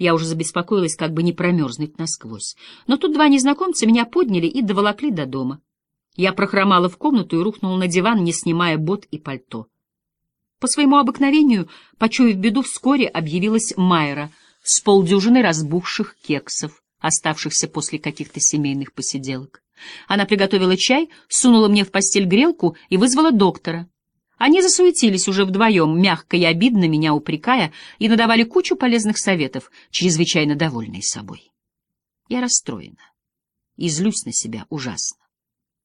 Я уже забеспокоилась, как бы не промерзнуть насквозь. Но тут два незнакомца меня подняли и доволокли до дома. Я прохромала в комнату и рухнула на диван, не снимая бот и пальто. По своему обыкновению, почуяв беду, вскоре объявилась Майра с полдюжиной разбухших кексов, оставшихся после каких-то семейных посиделок. Она приготовила чай, сунула мне в постель грелку и вызвала доктора. Они засуетились уже вдвоем, мягко и обидно меня упрекая, и надавали кучу полезных советов, чрезвычайно довольные собой. Я расстроена и злюсь на себя ужасно.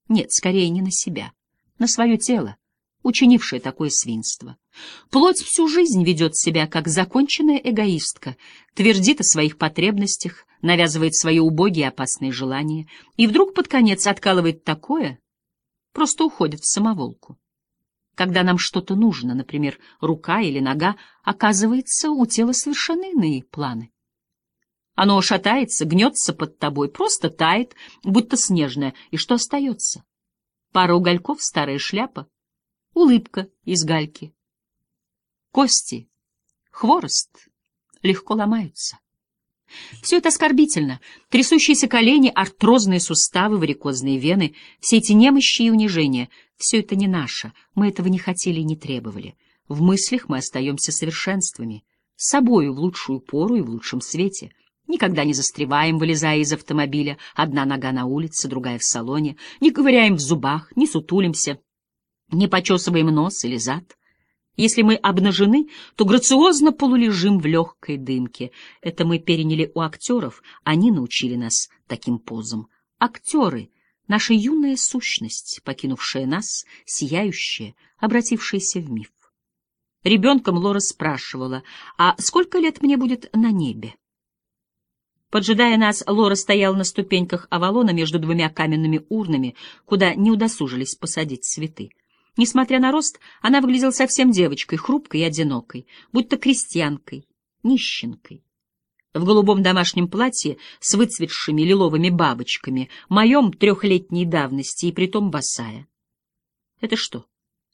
Нет, скорее не на себя, на свое тело, учинившее такое свинство. Плоть всю жизнь ведет себя как законченная эгоистка, твердит о своих потребностях, навязывает свои убогие опасные желания, и вдруг под конец откалывает такое, просто уходит в самоволку. Когда нам что-то нужно, например, рука или нога, оказывается, у тела совершенно иные планы. Оно шатается, гнется под тобой, просто тает, будто снежное, и что остается? Пара угольков, старая шляпа, улыбка из гальки. Кости, хворост легко ломаются. Все это оскорбительно. Трясущиеся колени, артрозные суставы, варикозные вены, все эти немощи и унижения — все это не наше, мы этого не хотели и не требовали. В мыслях мы остаемся совершенствами, собою в лучшую пору и в лучшем свете. Никогда не застреваем, вылезая из автомобиля, одна нога на улице, другая в салоне, не ковыряем в зубах, не сутулимся, не почесываем нос или зад. Если мы обнажены, то грациозно полулежим в легкой дымке. Это мы переняли у актеров, они научили нас таким позам. Актеры наша юная сущность, покинувшая нас, сияющая, обратившаяся в миф. Ребенком Лора спрашивала, а сколько лет мне будет на небе? Поджидая нас, Лора стояла на ступеньках Авалона между двумя каменными урнами, куда не удосужились посадить цветы. Несмотря на рост, она выглядела совсем девочкой, хрупкой и одинокой, будто крестьянкой, нищенкой в голубом домашнем платье с выцветшими лиловыми бабочками, моем трехлетней давности и притом босая. Это что,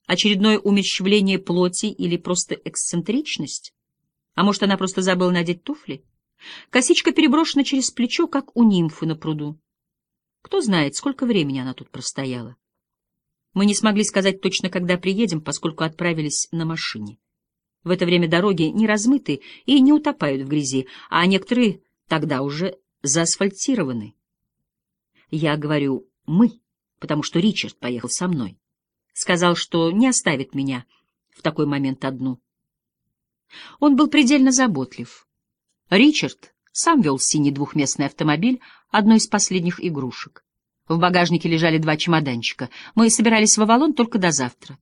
очередное умерщвление плоти или просто эксцентричность? А может, она просто забыла надеть туфли? Косичка переброшена через плечо, как у нимфы на пруду. Кто знает, сколько времени она тут простояла. Мы не смогли сказать точно, когда приедем, поскольку отправились на машине. В это время дороги не размыты и не утопают в грязи, а некоторые тогда уже заасфальтированы. Я говорю «мы», потому что Ричард поехал со мной. Сказал, что не оставит меня в такой момент одну. Он был предельно заботлив. Ричард сам вел синий двухместный автомобиль, одной из последних игрушек. В багажнике лежали два чемоданчика. Мы собирались в Авалон только до завтра.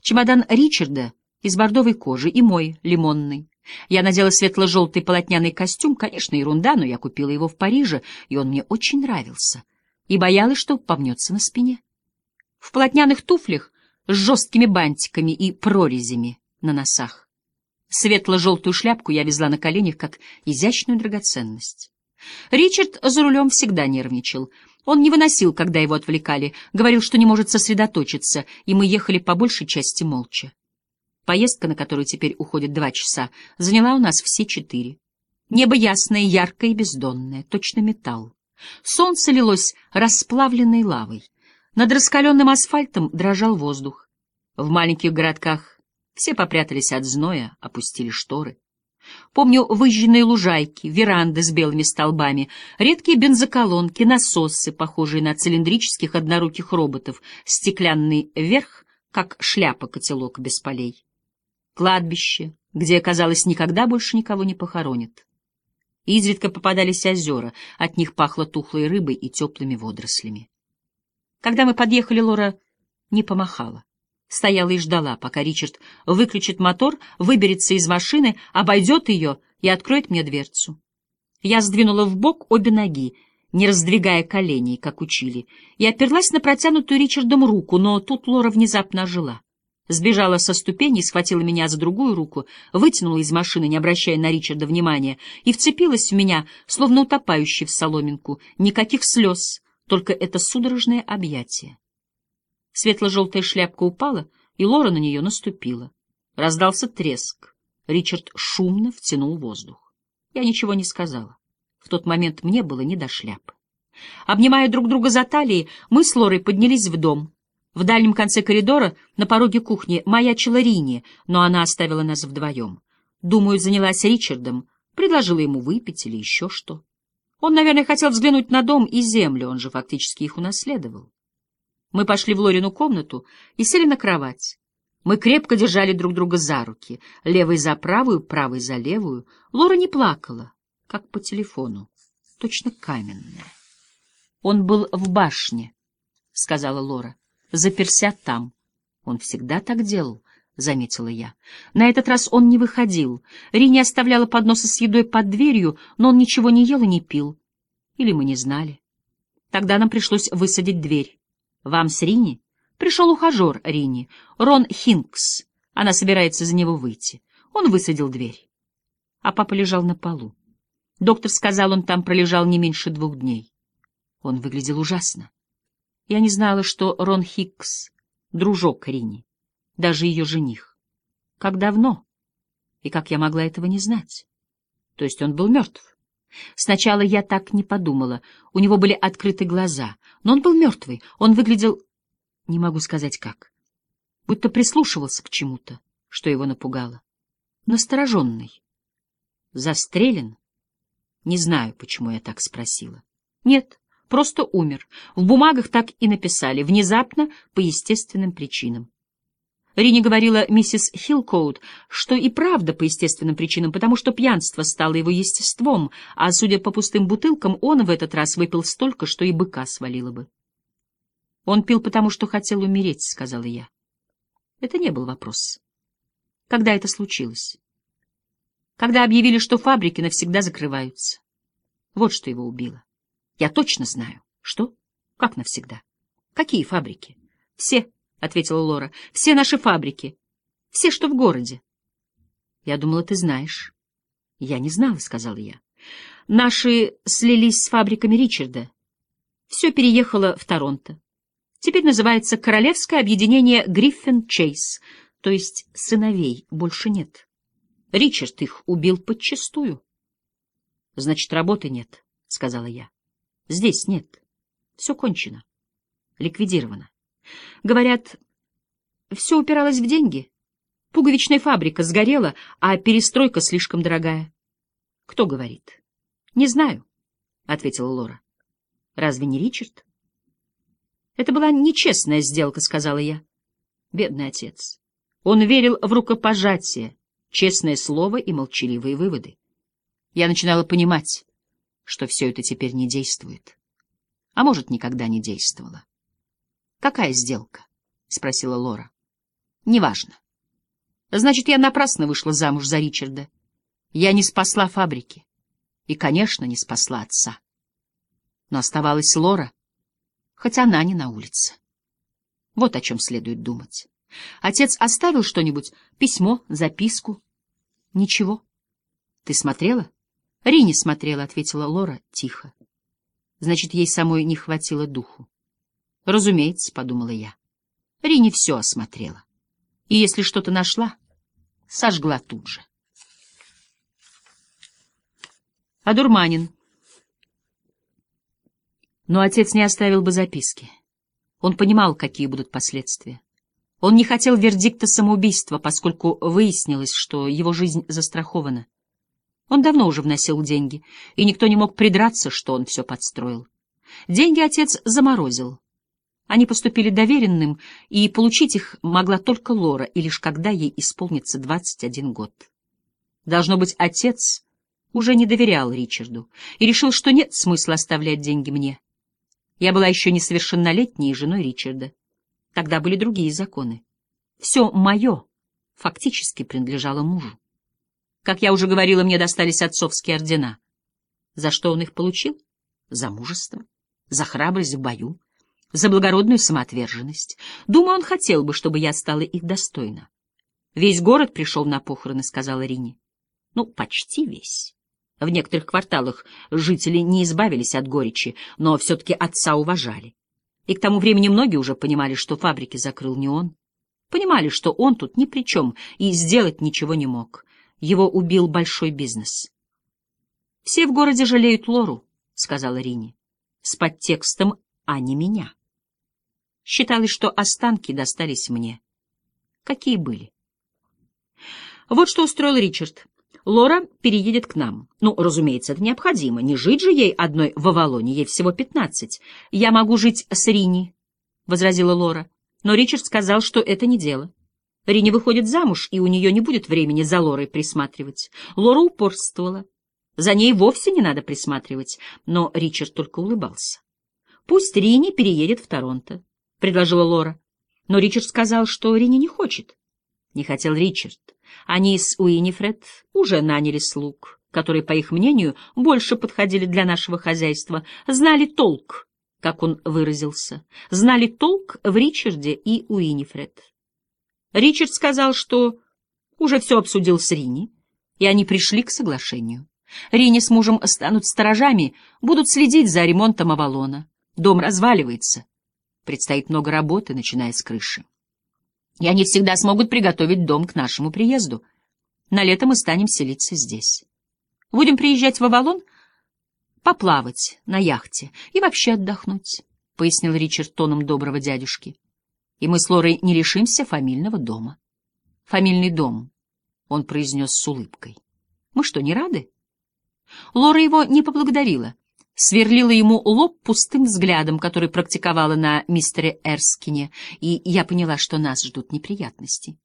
Чемодан Ричарда — из бордовой кожи, и мой, лимонный. Я надела светло-желтый полотняный костюм, конечно, ерунда, но я купила его в Париже, и он мне очень нравился. И боялась, что помнется на спине. В полотняных туфлях с жесткими бантиками и прорезями на носах. Светло-желтую шляпку я везла на коленях, как изящную драгоценность. Ричард за рулем всегда нервничал. Он не выносил, когда его отвлекали, говорил, что не может сосредоточиться, и мы ехали по большей части молча. Поездка, на которую теперь уходит два часа, заняла у нас все четыре. Небо ясное, яркое и бездонное, точно металл. Солнце лилось расплавленной лавой. Над раскаленным асфальтом дрожал воздух. В маленьких городках все попрятались от зноя, опустили шторы. Помню выжженные лужайки, веранды с белыми столбами, редкие бензоколонки, насосы, похожие на цилиндрических одноруких роботов, стеклянный верх, как шляпа-котелок без полей кладбище, где, казалось, никогда больше никого не похоронят. Изредка попадались озера, от них пахло тухлой рыбой и теплыми водорослями. Когда мы подъехали, Лора не помахала. Стояла и ждала, пока Ричард выключит мотор, выберется из машины, обойдет ее и откроет мне дверцу. Я сдвинула в бок обе ноги, не раздвигая коленей, как учили, и оперлась на протянутую Ричардом руку, но тут Лора внезапно ожила сбежала со ступени, схватила меня за другую руку, вытянула из машины, не обращая на Ричарда внимания, и вцепилась в меня, словно утопающий в соломинку. Никаких слез, только это судорожное объятие. Светло-желтая шляпка упала, и Лора на нее наступила. Раздался треск. Ричард шумно втянул воздух. Я ничего не сказала. В тот момент мне было не до шляпы. Обнимая друг друга за талии, мы с Лорой поднялись в дом. В дальнем конце коридора, на пороге кухни, маячила Рини, но она оставила нас вдвоем. Думаю, занялась Ричардом, предложила ему выпить или еще что. Он, наверное, хотел взглянуть на дом и землю, он же фактически их унаследовал. Мы пошли в Лорину комнату и сели на кровать. Мы крепко держали друг друга за руки, левый за правую, правый за левую. Лора не плакала, как по телефону, точно каменная. Он был в башне, — сказала Лора, — заперся там. Он всегда так делал, — заметила я. На этот раз он не выходил. Рини оставляла подносы с едой под дверью, но он ничего не ел и не пил. Или мы не знали. Тогда нам пришлось высадить дверь. Вам с Рини? Пришел ухажер Рини, Рон Хинкс. Она собирается за него выйти. Он высадил дверь. А папа лежал на полу. Доктор сказал, он там пролежал не меньше двух дней. Он выглядел ужасно. Я не знала, что Рон Хикс — дружок Рини, даже ее жених. Как давно? И как я могла этого не знать? То есть он был мертв? Сначала я так не подумала. У него были открыты глаза. Но он был мертвый. Он выглядел не могу сказать как. Будто прислушивался к чему-то, что его напугало. Настороженный. Застрелен? Не знаю, почему я так спросила. Нет, просто умер. В бумагах так и написали. Внезапно, по естественным причинам. Рини говорила миссис Хилкоут, что и правда по естественным причинам, потому что пьянство стало его естеством, а, судя по пустым бутылкам, он в этот раз выпил столько, что и быка свалило бы. Он пил потому, что хотел умереть, — сказала я. Это не был вопрос. Когда это случилось? Когда объявили, что фабрики навсегда закрываются. Вот что его убило. Я точно знаю. Что? Как навсегда? Какие фабрики? Все, — ответила Лора. Все наши фабрики. Все, что в городе. Я думала, ты знаешь. Я не знала, — сказала я. Наши слились с фабриками Ричарда. Все переехало в Торонто. Теперь называется Королевское объединение Гриффин Чейз, то есть сыновей больше нет. Ричард их убил подчистую. — Значит, работы нет, — сказала я. — Здесь нет. Все кончено. Ликвидировано. Говорят, все упиралось в деньги. Пуговичная фабрика сгорела, а перестройка слишком дорогая. — Кто говорит? — Не знаю, — ответила Лора. — Разве не Ричард? Это была нечестная сделка, сказала я. Бедный отец. Он верил в рукопожатие, честное слово и молчаливые выводы. Я начинала понимать, что все это теперь не действует. А может, никогда не действовало. «Какая сделка?» — спросила Лора. «Неважно. Значит, я напрасно вышла замуж за Ричарда. Я не спасла фабрики. И, конечно, не спасла отца. Но оставалась Лора — хоть она не на улице. Вот о чем следует думать. Отец оставил что-нибудь? Письмо, записку? Ничего. Ты смотрела? Рини смотрела, ответила Лора тихо. Значит, ей самой не хватило духу. Разумеется, подумала я. Рини все осмотрела. И если что-то нашла, сожгла тут же. Адурманин. Но отец не оставил бы записки. Он понимал, какие будут последствия. Он не хотел вердикта самоубийства, поскольку выяснилось, что его жизнь застрахована. Он давно уже вносил деньги, и никто не мог придраться, что он все подстроил. Деньги отец заморозил. Они поступили доверенным, и получить их могла только Лора, и лишь когда ей исполнится 21 год. Должно быть, отец уже не доверял Ричарду и решил, что нет смысла оставлять деньги мне. Я была еще несовершеннолетней женой Ричарда. Тогда были другие законы. Все мое фактически принадлежало мужу. Как я уже говорила, мне достались отцовские ордена. За что он их получил? За мужество, за храбрость в бою, за благородную самоотверженность. Думаю, он хотел бы, чтобы я стала их достойна. Весь город пришел на похороны, сказала Рине. Ну, почти весь. В некоторых кварталах жители не избавились от горечи, но все-таки отца уважали. И к тому времени многие уже понимали, что фабрики закрыл не он. Понимали, что он тут ни при чем и сделать ничего не мог. Его убил большой бизнес. «Все в городе жалеют Лору», — сказала Рини, с подтекстом «а не меня». Считалось, что останки достались мне. Какие были? Вот что устроил Ричард. Лора переедет к нам. Ну, разумеется, это необходимо. Не жить же ей одной в Авалоне, ей всего пятнадцать. Я могу жить с Рини, — возразила Лора. Но Ричард сказал, что это не дело. Рини выходит замуж, и у нее не будет времени за Лорой присматривать. Лора упорствовала. За ней вовсе не надо присматривать, но Ричард только улыбался. «Пусть Рини переедет в Торонто», — предложила Лора. Но Ричард сказал, что Рини не хочет. Не хотел Ричард. Они с Уинифред уже наняли слуг, которые, по их мнению, больше подходили для нашего хозяйства, знали толк, как он выразился, знали толк в Ричарде и Уинифред. Ричард сказал, что уже все обсудил с Рини, и они пришли к соглашению. Рини с мужем станут сторожами, будут следить за ремонтом Авалона. Дом разваливается. Предстоит много работы, начиная с крыши и они всегда смогут приготовить дом к нашему приезду. На лето мы станем селиться здесь. Будем приезжать в Авалон, поплавать на яхте и вообще отдохнуть, — пояснил Ричард тоном доброго дядюшки. И мы с Лорой не лишимся фамильного дома. Фамильный дом, — он произнес с улыбкой. Мы что, не рады? Лора его не поблагодарила сверлила ему лоб пустым взглядом, который практиковала на мистере Эрскине, и я поняла, что нас ждут неприятности.